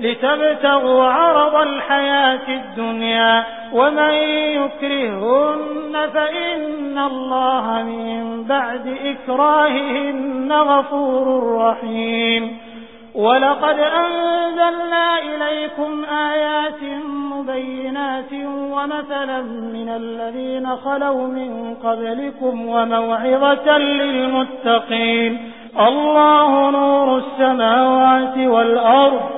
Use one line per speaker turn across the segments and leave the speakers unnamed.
لتبتغوا عرض الحياة الدنيا ومن يكرهن فإن الله من بعد إكراههن غفور رحيم. ولقد أنزلنا إليكم آيات مبينات ومثلا من الذين خلوا من قبلكم وموعظة للمتقين. الله نور السماوات والأرض.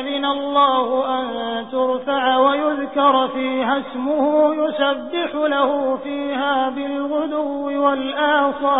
أذن الله أن ترفع ويذكر فيها اسمه يسبح له فيها بالغدو والآصال